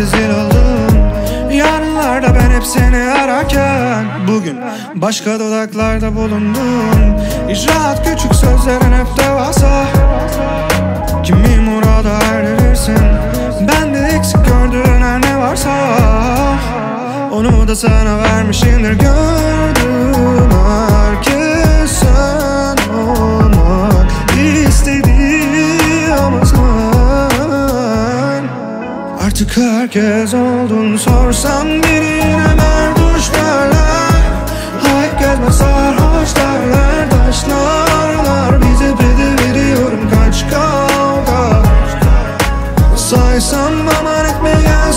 sensizin oldum. Yarınlarda ben hep seni ararken Bugün başka dudaklarda bulundum. İcraat küçük sözlerin hep devasa. Kimi murada erdirirsin Ben de eksik gördüğün her ne varsa. Onu da sana vermişimdir gördüm Artık herkes oldun sorsam birine merduş derler. Hayk gezme sarhoş derler Taşlarlar bize pedi veriyorum kaç kavga. Saysam aman etme gel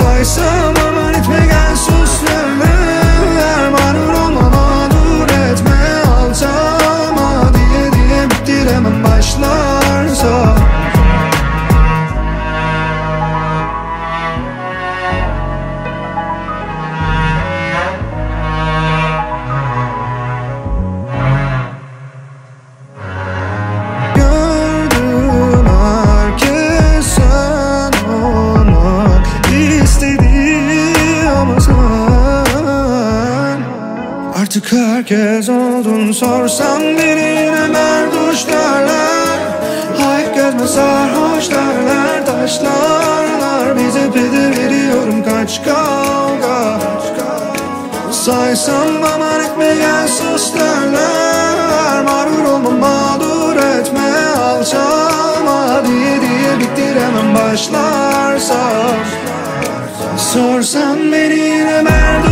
Saysam aman etme gel sus derler Mağrur olma mağdur etme. Alçalma Diye diye bitiremem başlarsa Artık herkes oldun sorsam birine merduş derler. Hayk gezme sarhoş derler Taşlarlar. Bize pedi veriyorum kaç kavga Saysam aman etme gel sus derler. Mağrur olma mağdur etme alçalma. Diye diye bitiremem başlarsa. Sorsan beni yine merdur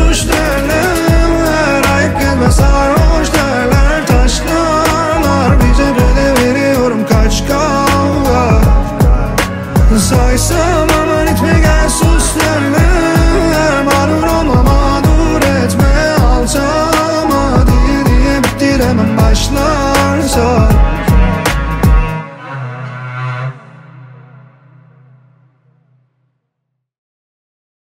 aşna